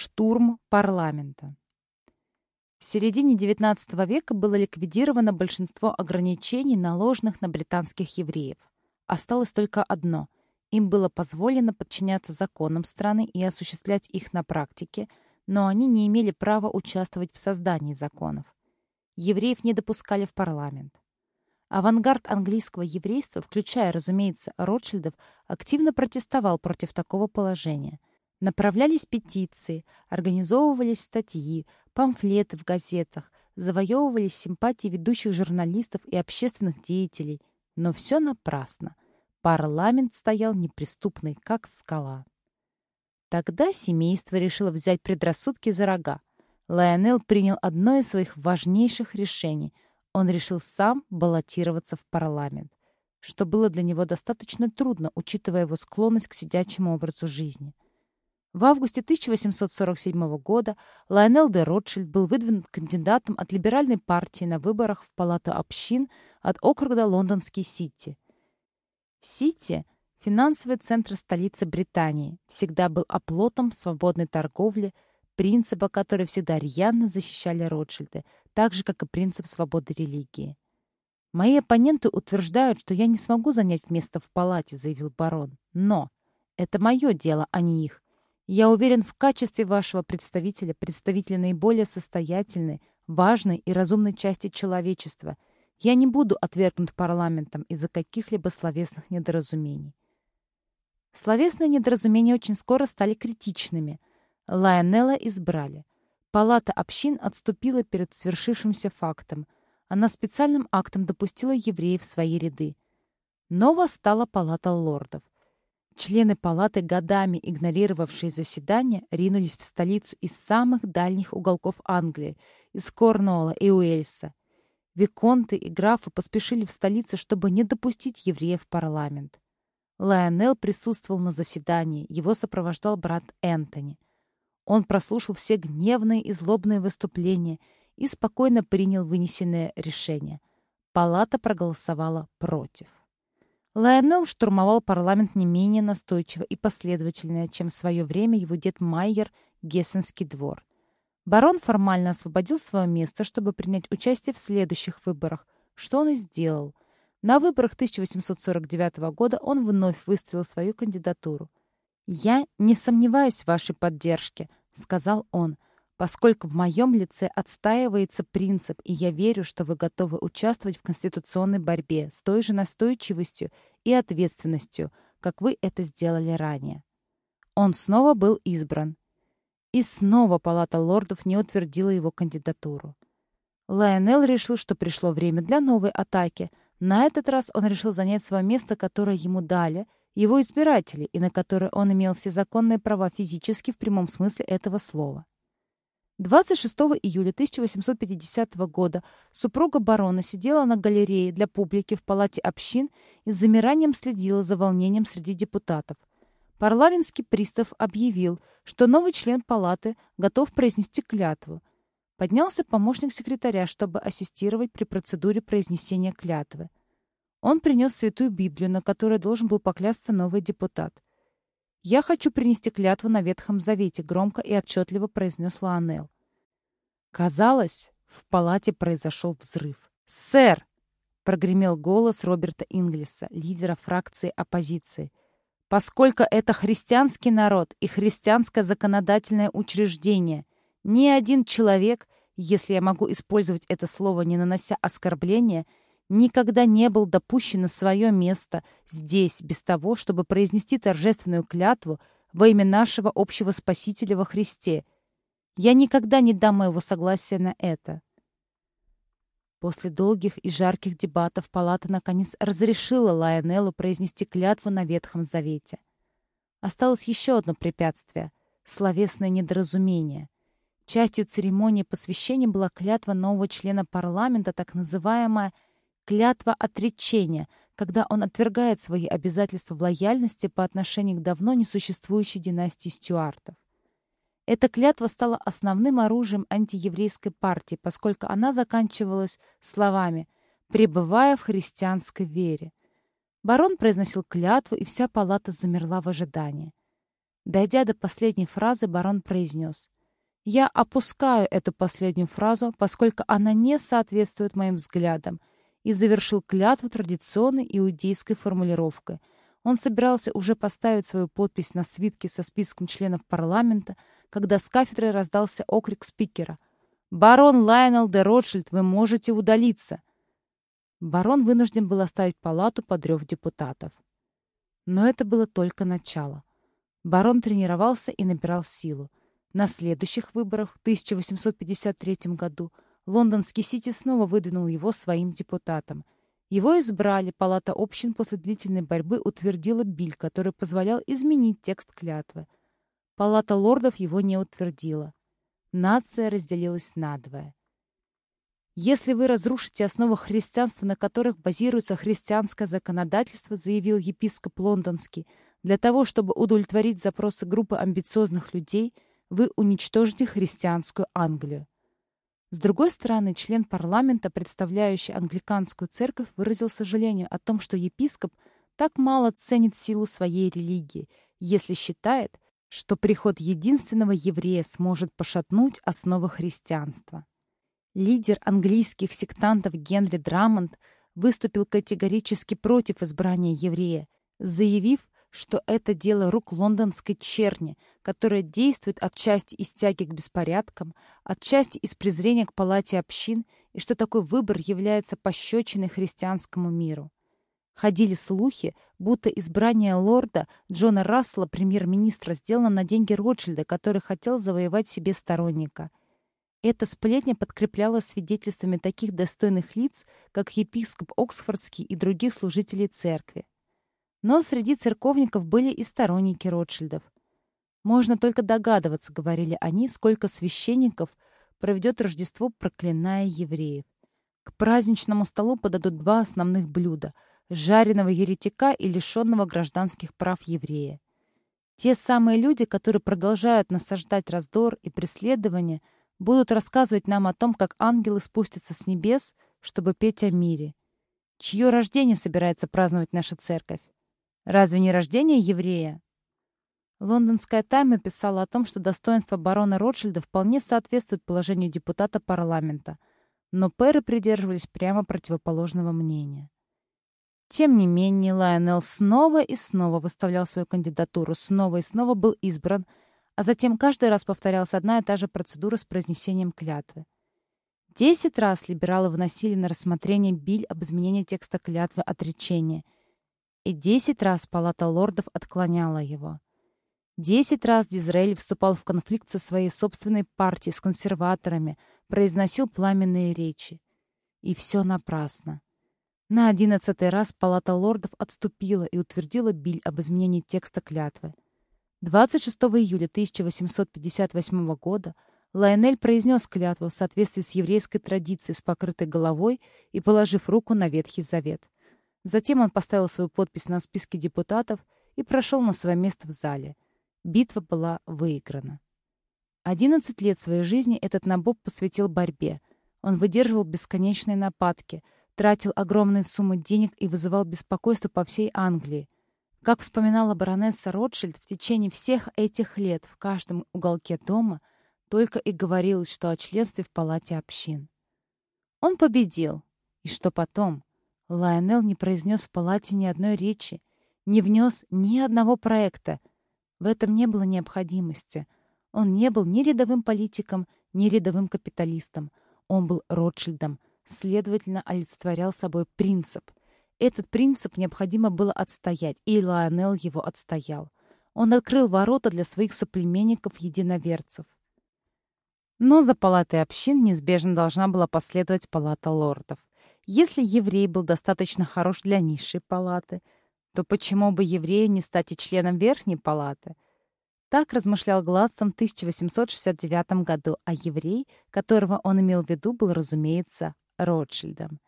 Штурм парламента. В середине XIX века было ликвидировано большинство ограничений, наложенных на британских евреев. Осталось только одно. Им было позволено подчиняться законам страны и осуществлять их на практике, но они не имели права участвовать в создании законов. Евреев не допускали в парламент. Авангард английского еврейства, включая, разумеется, Ротшильдов, активно протестовал против такого положения. Направлялись петиции, организовывались статьи, памфлеты в газетах, завоевывались симпатии ведущих журналистов и общественных деятелей. Но все напрасно. Парламент стоял неприступный, как скала. Тогда семейство решило взять предрассудки за рога. Лайонел принял одно из своих важнейших решений. Он решил сам баллотироваться в парламент, что было для него достаточно трудно, учитывая его склонность к сидячему образу жизни. В августе 1847 года Лайонел де Ротшильд был выдвинут кандидатом от либеральной партии на выборах в Палату общин от округа Лондонский Сити. Сити, финансовый центр столицы Британии, всегда был оплотом свободной торговли, принципа, который всегда рьяно защищали Ротшильды, так же, как и принцип свободы религии. «Мои оппоненты утверждают, что я не смогу занять место в палате», — заявил барон. «Но это мое дело, а не их. Я уверен в качестве вашего представителя, представителя наиболее состоятельной, важной и разумной части человечества. Я не буду отвергнут парламентом из-за каких-либо словесных недоразумений. Словесные недоразумения очень скоро стали критичными. Лайонелла избрали. Палата общин отступила перед свершившимся фактом. Она специальным актом допустила евреев в свои ряды. Но восстала палата лордов. Члены палаты, годами игнорировавшие заседания, ринулись в столицу из самых дальних уголков Англии, из Корнуолла и Уэльса. Виконты и графы поспешили в столицу, чтобы не допустить евреев в парламент. Лайонел присутствовал на заседании, его сопровождал брат Энтони. Он прослушал все гневные и злобные выступления и спокойно принял вынесенное решение. Палата проголосовала против. Лайонел штурмовал парламент не менее настойчиво и последовательно, чем в свое время его дед Майер Гессенский двор. Барон формально освободил свое место, чтобы принять участие в следующих выборах, что он и сделал. На выборах 1849 года он вновь выставил свою кандидатуру. «Я не сомневаюсь в вашей поддержке», — сказал он, — поскольку в моем лице отстаивается принцип, и я верю, что вы готовы участвовать в конституционной борьбе с той же настойчивостью и ответственностью, как вы это сделали ранее. Он снова был избран. И снова Палата лордов не утвердила его кандидатуру. Лайонел решил, что пришло время для новой атаки. На этот раз он решил занять свое место, которое ему дали, его избиратели, и на которое он имел все законные права физически в прямом смысле этого слова. 26 июля 1850 года супруга барона сидела на галерее для публики в палате общин и с замиранием следила за волнением среди депутатов. Парламентский пристав объявил, что новый член палаты готов произнести клятву. Поднялся помощник секретаря, чтобы ассистировать при процедуре произнесения клятвы. Он принес святую Библию, на которой должен был поклясться новый депутат. «Я хочу принести клятву на Ветхом Завете», — громко и отчетливо произнес Лаонел. Казалось, в палате произошел взрыв. «Сэр!» — прогремел голос Роберта Инглиса, лидера фракции оппозиции. «Поскольку это христианский народ и христианское законодательное учреждение, ни один человек, если я могу использовать это слово, не нанося оскорбления, — никогда не был допущен на свое место здесь, без того, чтобы произнести торжественную клятву во имя нашего общего Спасителя во Христе. Я никогда не дам моего согласия на это. После долгих и жарких дебатов палата наконец разрешила Лайонеллу произнести клятву на Ветхом Завете. Осталось еще одно препятствие — словесное недоразумение. Частью церемонии посвящения была клятва нового члена парламента, так называемая — клятва отречения, когда он отвергает свои обязательства в лояльности по отношению к давно несуществующей династии Стюартов. Эта клятва стала основным оружием антиеврейской партии, поскольку она заканчивалась словами «пребывая в христианской вере». Барон произносил клятву, и вся палата замерла в ожидании. Дойдя до последней фразы, барон произнес. «Я опускаю эту последнюю фразу, поскольку она не соответствует моим взглядам, и завершил клятву традиционной иудейской формулировкой. Он собирался уже поставить свою подпись на свитке со списком членов парламента, когда с кафедры раздался окрик спикера. «Барон Лайонел де Ротшильд, вы можете удалиться!» Барон вынужден был оставить палату под рев депутатов. Но это было только начало. Барон тренировался и набирал силу. На следующих выборах в 1853 году лондонский Сити снова выдвинул его своим депутатом. Его избрали, палата общин после длительной борьбы утвердила биль, который позволял изменить текст клятвы. Палата лордов его не утвердила. Нация разделилась надвое. «Если вы разрушите основы христианства, на которых базируется христианское законодательство», заявил епископ Лондонский, «для того, чтобы удовлетворить запросы группы амбициозных людей, вы уничтожите христианскую Англию». С другой стороны, член парламента, представляющий англиканскую церковь, выразил сожаление о том, что епископ так мало ценит силу своей религии, если считает, что приход единственного еврея сможет пошатнуть основы христианства. Лидер английских сектантов Генри Драмонт выступил категорически против избрания еврея, заявив, что это дело рук лондонской черни, которая действует отчасти из тяги к беспорядкам, отчасти из презрения к палате общин, и что такой выбор является пощечиной христианскому миру. Ходили слухи, будто избрание лорда Джона Рассела премьер-министра сделано на деньги Ротшильда, который хотел завоевать себе сторонника. Эта сплетня подкреплялась свидетельствами таких достойных лиц, как епископ Оксфордский и других служителей церкви. Но среди церковников были и сторонники Ротшильдов. «Можно только догадываться», — говорили они, «сколько священников проведет Рождество, проклиная евреев. К праздничному столу подадут два основных блюда — жареного еретика и лишенного гражданских прав еврея. Те самые люди, которые продолжают насаждать раздор и преследование — будут рассказывать нам о том, как ангелы спустятся с небес, чтобы петь о мире. Чье рождение собирается праздновать наша церковь? Разве не рождение еврея? Лондонская тайма писала о том, что достоинство барона Ротшильда вполне соответствует положению депутата парламента, но пэры придерживались прямо противоположного мнения. Тем не менее, Лайонелл снова и снова выставлял свою кандидатуру, снова и снова был избран – а затем каждый раз повторялась одна и та же процедура с произнесением клятвы. Десять раз либералы выносили на рассмотрение биль об изменении текста клятвы отречения, и десять раз Палата лордов отклоняла его. Десять раз Дизраэль вступал в конфликт со своей собственной партией, с консерваторами, произносил пламенные речи. И все напрасно. На одиннадцатый раз Палата лордов отступила и утвердила биль об изменении текста клятвы. 26 июля 1858 года Лайонель произнес клятву в соответствии с еврейской традицией с покрытой головой и положив руку на Ветхий Завет. Затем он поставил свою подпись на списке депутатов и прошел на свое место в зале. Битва была выиграна. 11 лет своей жизни этот набоб посвятил борьбе. Он выдерживал бесконечные нападки, тратил огромные суммы денег и вызывал беспокойство по всей Англии. Как вспоминала баронесса Ротшильд, в течение всех этих лет в каждом уголке дома только и говорилось, что о членстве в палате общин. Он победил. И что потом? Лайонел не произнес в палате ни одной речи, не внес ни одного проекта. В этом не было необходимости. Он не был ни рядовым политиком, ни рядовым капиталистом. Он был Ротшильдом, следовательно, олицетворял собой принцип — этот принцип необходимо было отстоять, и Лионел его отстоял. Он открыл ворота для своих соплеменников-единоверцев. Но за палатой общин неизбежно должна была последовать палата лордов. Если еврей был достаточно хорош для низшей палаты, то почему бы еврею не стать и членом верхней палаты? Так размышлял Гладстон в 1869 году, а еврей, которого он имел в виду, был, разумеется, Ротшильдом.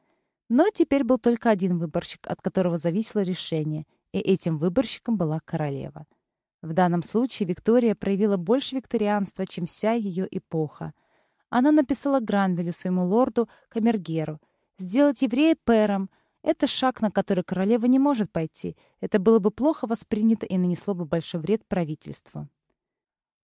Но теперь был только один выборщик, от которого зависело решение, и этим выборщиком была королева. В данном случае Виктория проявила больше викторианства, чем вся ее эпоха. Она написала Гранвелю, своему лорду Камергеру, сделать еврея пэром Это шаг, на который королева не может пойти. Это было бы плохо воспринято и нанесло бы большой вред правительству.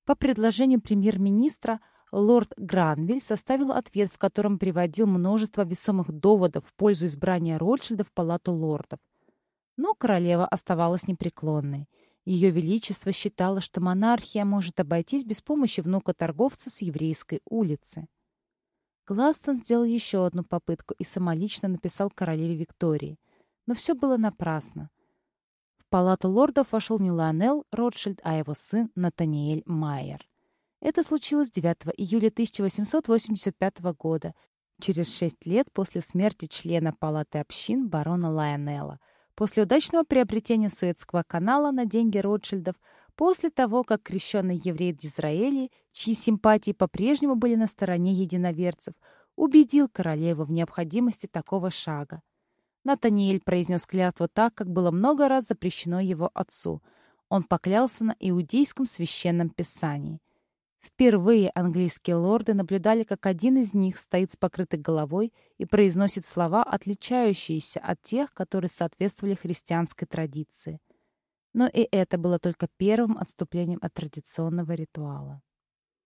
По предложению премьер-министра лорд Гранвиль составил ответ, в котором приводил множество весомых доводов в пользу избрания Ротшильда в палату лордов. Но королева оставалась непреклонной. Ее Величество считало, что монархия может обойтись без помощи внука-торговца с еврейской улицы. Гластон сделал еще одну попытку и самолично написал королеве Виктории. Но все было напрасно. В палату лордов вошел не Лионел Ротшильд, а его сын Натаниэль Майер. Это случилось 9 июля 1885 года, через шесть лет после смерти члена палаты общин барона Лайонелла, после удачного приобретения Суэцкого канала на деньги Ротшильдов, после того, как крещенный еврей Дизраэли, чьи симпатии по-прежнему были на стороне единоверцев, убедил королеву в необходимости такого шага. Натаниэль произнес клятву так, как было много раз запрещено его отцу. Он поклялся на иудейском священном писании. Впервые английские лорды наблюдали, как один из них стоит с покрытой головой и произносит слова, отличающиеся от тех, которые соответствовали христианской традиции. Но и это было только первым отступлением от традиционного ритуала.